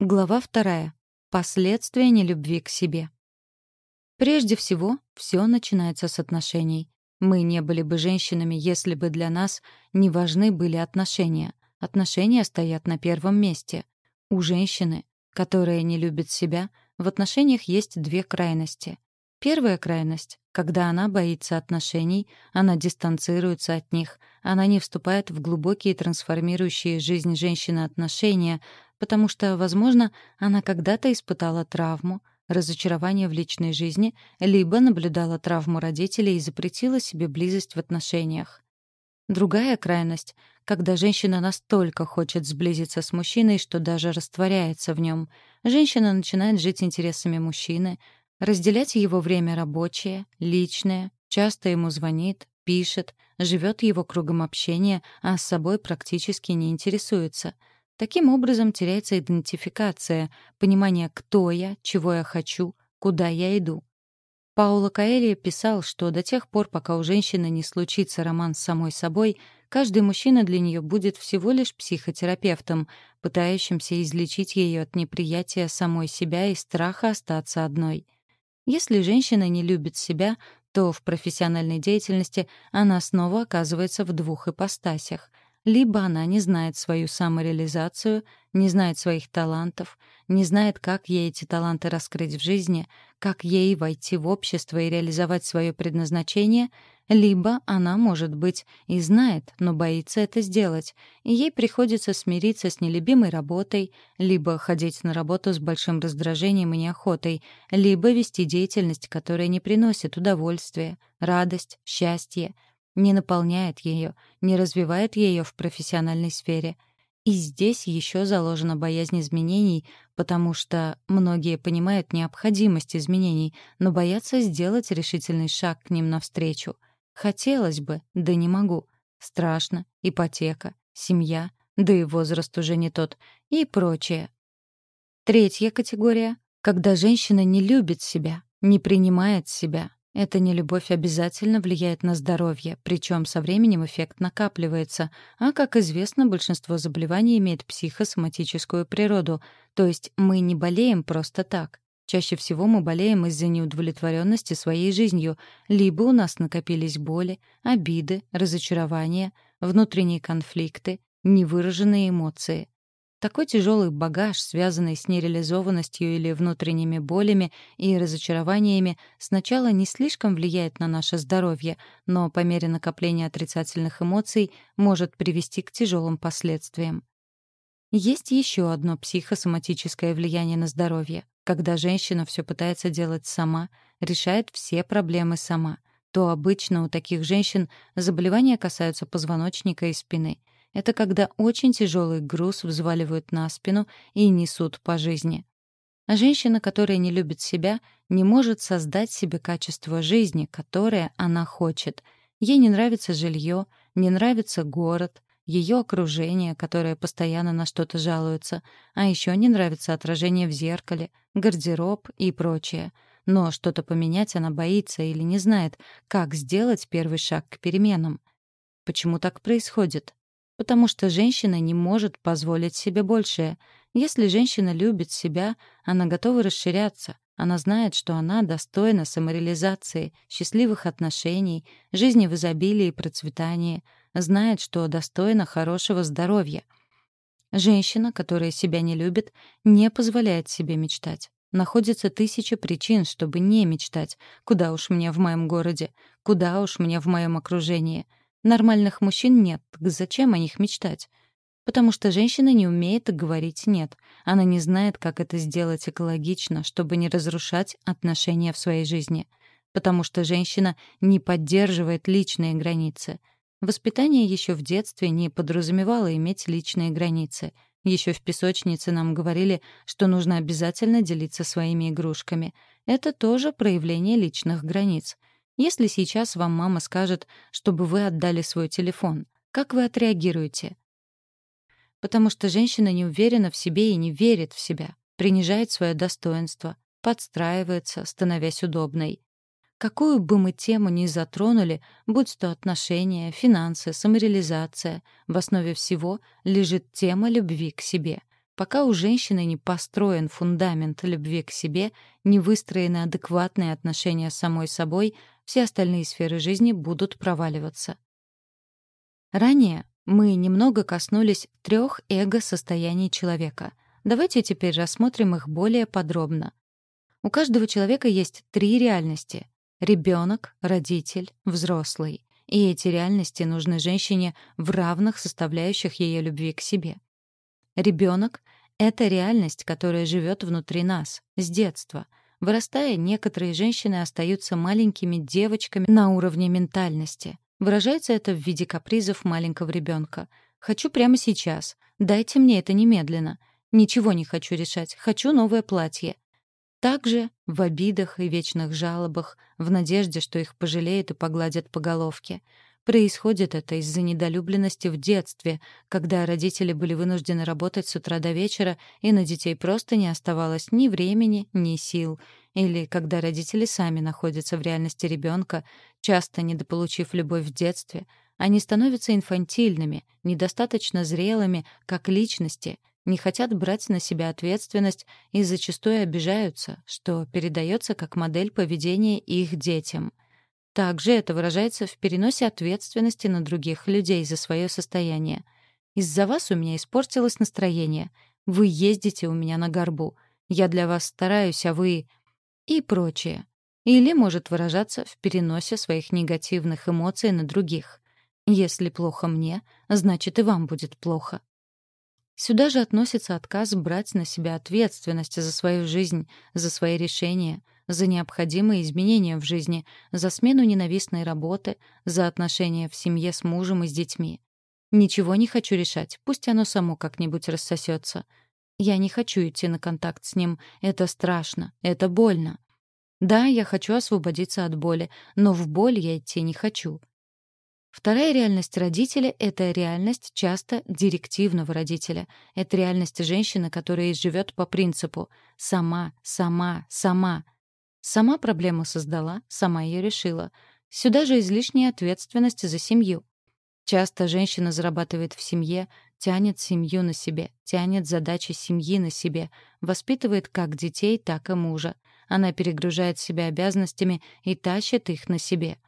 Глава вторая. Последствия нелюбви к себе. Прежде всего, все начинается с отношений. Мы не были бы женщинами, если бы для нас не важны были отношения. Отношения стоят на первом месте. У женщины, которая не любит себя, в отношениях есть две крайности. Первая крайность — когда она боится отношений, она дистанцируется от них, она не вступает в глубокие трансформирующие жизнь женщины отношения, потому что, возможно, она когда-то испытала травму, разочарование в личной жизни, либо наблюдала травму родителей и запретила себе близость в отношениях. Другая крайность — когда женщина настолько хочет сблизиться с мужчиной, что даже растворяется в нем. Женщина начинает жить интересами мужчины, разделять его время рабочее, личное, часто ему звонит, пишет, живет его кругом общения, а с собой практически не интересуется — Таким образом теряется идентификация, понимание, кто я, чего я хочу, куда я иду. Пауло Каэльо писал, что до тех пор, пока у женщины не случится роман с самой собой, каждый мужчина для нее будет всего лишь психотерапевтом, пытающимся излечить ее от неприятия самой себя и страха остаться одной. Если женщина не любит себя, то в профессиональной деятельности она снова оказывается в двух ипостасях — либо она не знает свою самореализацию, не знает своих талантов, не знает, как ей эти таланты раскрыть в жизни, как ей войти в общество и реализовать свое предназначение, либо она, может быть, и знает, но боится это сделать, и ей приходится смириться с нелюбимой работой, либо ходить на работу с большим раздражением и неохотой, либо вести деятельность, которая не приносит удовольствия, радость, счастье — не наполняет ее, не развивает ее в профессиональной сфере. И здесь еще заложена боязнь изменений, потому что многие понимают необходимость изменений, но боятся сделать решительный шаг к ним навстречу. Хотелось бы, да не могу. Страшно, ипотека, семья, да и возраст уже не тот, и прочее. Третья категория — когда женщина не любит себя, не принимает себя, эта нелюбовь обязательно влияет на здоровье, причем со временем эффект накапливается, а, как известно, большинство заболеваний имеет психосоматическую природу, то есть мы не болеем просто так. Чаще всего мы болеем из-за неудовлетворенности своей жизнью, либо у нас накопились боли, обиды, разочарования, внутренние конфликты, невыраженные эмоции. Такой тяжелый багаж, связанный с нереализованностью или внутренними болями и разочарованиями, сначала не слишком влияет на наше здоровье, но по мере накопления отрицательных эмоций может привести к тяжелым последствиям. Есть еще одно психосоматическое влияние на здоровье. Когда женщина все пытается делать сама, решает все проблемы сама, то обычно у таких женщин заболевания касаются позвоночника и спины — это когда очень тяжелый груз взваливают на спину и несут по жизни. Женщина, которая не любит себя, не может создать себе качество жизни, которое она хочет. Ей не нравится жилье, не нравится город, ее окружение, которое постоянно на что-то жалуется, а еще не нравится отражение в зеркале, гардероб и прочее. Но что-то поменять она боится или не знает, как сделать первый шаг к переменам. Почему так происходит? Потому что женщина не может позволить себе большее. Если женщина любит себя, она готова расширяться. Она знает, что она достойна самореализации, счастливых отношений, жизни в изобилии и процветании, знает, что достойна хорошего здоровья. Женщина, которая себя не любит, не позволяет себе мечтать. Находится тысяча причин, чтобы не мечтать. Куда уж мне в моем городе? Куда уж мне в моем окружении? Нормальных мужчин нет, так зачем о них мечтать? Потому что женщина не умеет говорить «нет». Она не знает, как это сделать экологично, чтобы не разрушать отношения в своей жизни. Потому что женщина не поддерживает личные границы. Воспитание еще в детстве не подразумевало иметь личные границы. Еще в песочнице нам говорили, что нужно обязательно делиться своими игрушками. Это тоже проявление личных границ. Если сейчас вам мама скажет, чтобы вы отдали свой телефон, как вы отреагируете? Потому что женщина не уверена в себе и не верит в себя, принижает свое достоинство, подстраивается, становясь удобной. Какую бы мы тему ни затронули, будь то отношения, финансы, самореализация, в основе всего лежит тема любви к себе. Пока у женщины не построен фундамент любви к себе, не выстроены адекватные отношения с самой собой, все остальные сферы жизни будут проваливаться. Ранее мы немного коснулись трех эго-состояний человека. Давайте теперь рассмотрим их более подробно. У каждого человека есть три реальности — ребенок, родитель, взрослый. И эти реальности нужны женщине в равных составляющих ее любви к себе. Ребенок — это реальность, которая живет внутри нас, с детства. Вырастая, некоторые женщины остаются маленькими девочками на уровне ментальности. Выражается это в виде капризов маленького ребенка. «Хочу прямо сейчас. Дайте мне это немедленно. Ничего не хочу решать. Хочу новое платье. Также в обидах и вечных жалобах, в надежде, что их пожалеют и погладят по головке. Происходит это из-за недолюбленности в детстве, когда родители были вынуждены работать с утра до вечера, и на детей просто не оставалось ни времени, ни сил. Или когда родители сами находятся в реальности ребенка, часто недополучив любовь в детстве, они становятся инфантильными, недостаточно зрелыми, как личности — не хотят брать на себя ответственность и зачастую обижаются, что передается как модель поведения их детям. Также это выражается в переносе ответственности на других людей за свое состояние. «Из-за вас у меня испортилось настроение. Вы ездите у меня на горбу. Я для вас стараюсь, а вы...» и прочее. Или может выражаться в переносе своих негативных эмоций на других. Если плохо мне, значит и вам будет плохо. Сюда же относится отказ брать на себя ответственность за свою жизнь, за свои решения, за необходимые изменения в жизни, за смену ненавистной работы, за отношения в семье с мужем и с детьми. Ничего не хочу решать, пусть оно само как-нибудь рассосется. Я не хочу идти на контакт с ним, это страшно, это больно. Да, я хочу освободиться от боли, но в боль я идти не хочу. Вторая реальность родителя — это реальность часто директивного родителя. Это реальность женщины, которая живет по принципу «сама, сама, сама». Сама проблему создала, сама ее решила. Сюда же излишняя ответственность за семью. Часто женщина зарабатывает в семье, тянет семью на себе, тянет задачи семьи на себе, воспитывает как детей, так и мужа. Она перегружает себя обязанностями и тащит их на себе —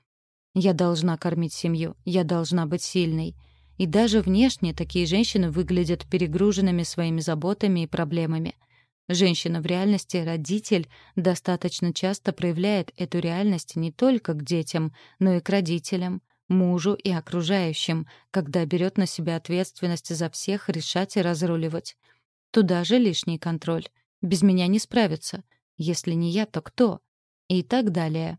я должна кормить семью, я должна быть сильной. И даже внешне такие женщины выглядят перегруженными своими заботами и проблемами. Женщина в реальности, родитель, достаточно часто проявляет эту реальность не только к детям, но и к родителям, мужу и окружающим, когда берет на себя ответственность за всех решать и разруливать. Туда же лишний контроль. Без меня не справятся. Если не я, то кто? И так далее.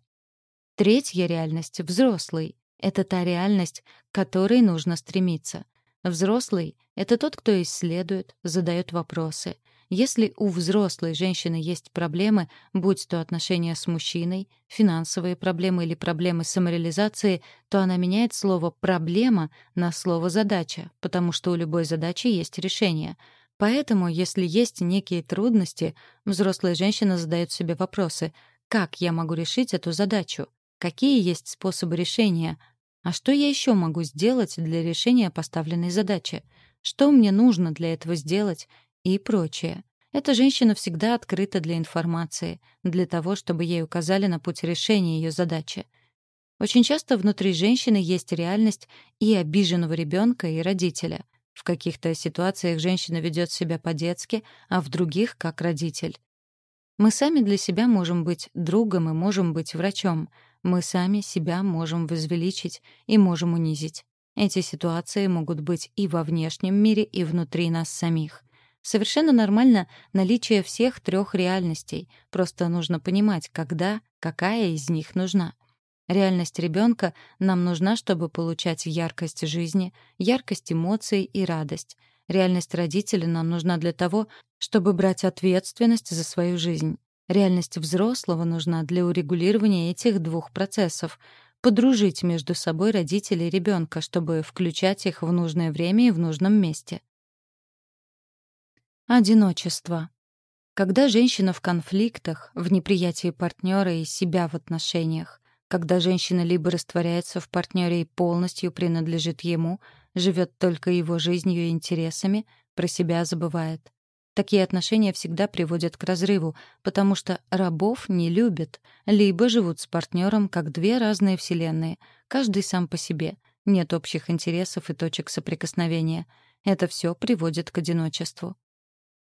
Третья реальность — взрослый. Это та реальность, к которой нужно стремиться. Взрослый — это тот, кто исследует, задает вопросы. Если у взрослой женщины есть проблемы, будь то отношения с мужчиной, финансовые проблемы или проблемы самореализации, то она меняет слово «проблема» на слово «задача», потому что у любой задачи есть решение. Поэтому, если есть некие трудности, взрослая женщина задает себе вопросы «как я могу решить эту задачу?» Какие есть способы решения? А что я еще могу сделать для решения поставленной задачи? Что мне нужно для этого сделать? И прочее. Эта женщина всегда открыта для информации, для того, чтобы ей указали на путь решения ее задачи. Очень часто внутри женщины есть реальность и обиженного ребенка, и родителя. В каких-то ситуациях женщина ведет себя по-детски, а в других — как родитель. Мы сами для себя можем быть другом и можем быть врачом — мы сами себя можем возвеличить и можем унизить. Эти ситуации могут быть и во внешнем мире, и внутри нас самих. Совершенно нормально наличие всех трех реальностей. Просто нужно понимать, когда, какая из них нужна. Реальность ребенка нам нужна, чтобы получать яркость жизни, яркость эмоций и радость. Реальность родителя нам нужна для того, чтобы брать ответственность за свою жизнь. Реальность взрослого нужна для урегулирования этих двух процессов — подружить между собой родителей и ребенка, чтобы включать их в нужное время и в нужном месте. Одиночество. Когда женщина в конфликтах, в неприятии партнера и себя в отношениях, когда женщина либо растворяется в партнере и полностью принадлежит ему, живет только его жизнью и интересами, про себя забывает. Такие отношения всегда приводят к разрыву, потому что рабов не любят, либо живут с партнером как две разные вселенные, каждый сам по себе. Нет общих интересов и точек соприкосновения. Это все приводит к одиночеству.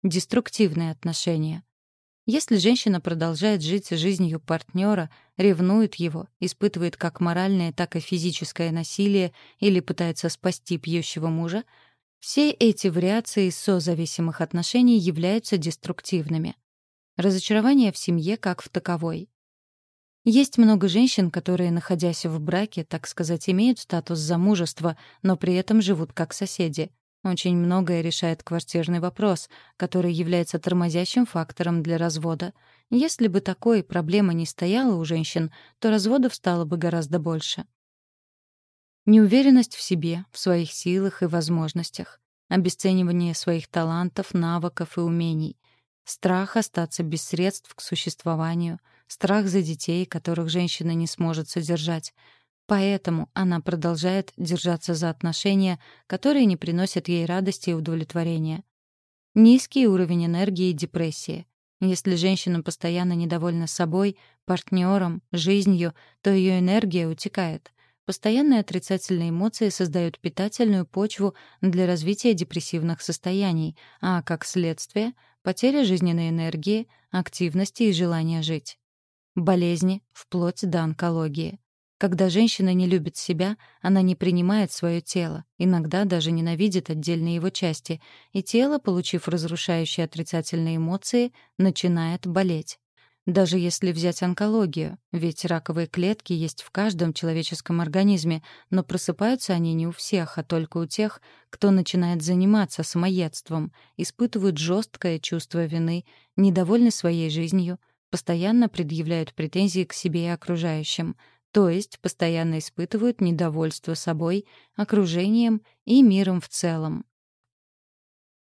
Деструктивные отношения. Если женщина продолжает жить жизнью партнера, ревнует его, испытывает как моральное, так и физическое насилие или пытается спасти пьющего мужа, все эти вариации созависимых отношений являются деструктивными. Разочарование в семье как в таковой. Есть много женщин, которые, находясь в браке, так сказать, имеют статус замужества, но при этом живут как соседи. Очень многое решает квартирный вопрос, который является тормозящим фактором для развода. Если бы такой проблемы не стояла у женщин, то разводов стало бы гораздо больше. Неуверенность в себе, в своих силах и возможностях. Обесценивание своих талантов, навыков и умений. Страх остаться без средств к существованию. Страх за детей, которых женщина не сможет содержать. Поэтому она продолжает держаться за отношения, которые не приносят ей радости и удовлетворения. Низкий уровень энергии и депрессии. Если женщина постоянно недовольна собой, партнером, жизнью, то ее энергия утекает. Постоянные отрицательные эмоции создают питательную почву для развития депрессивных состояний, а как следствие — потеря жизненной энергии, активности и желания жить. Болезни, вплоть до онкологии. Когда женщина не любит себя, она не принимает свое тело, иногда даже ненавидит отдельные его части, и тело, получив разрушающие отрицательные эмоции, начинает болеть. Даже если взять онкологию, ведь раковые клетки есть в каждом человеческом организме, но просыпаются они не у всех, а только у тех, кто начинает заниматься самоедством, испытывают жесткое чувство вины, недовольны своей жизнью, постоянно предъявляют претензии к себе и окружающим — то есть постоянно испытывают недовольство собой, окружением и миром в целом.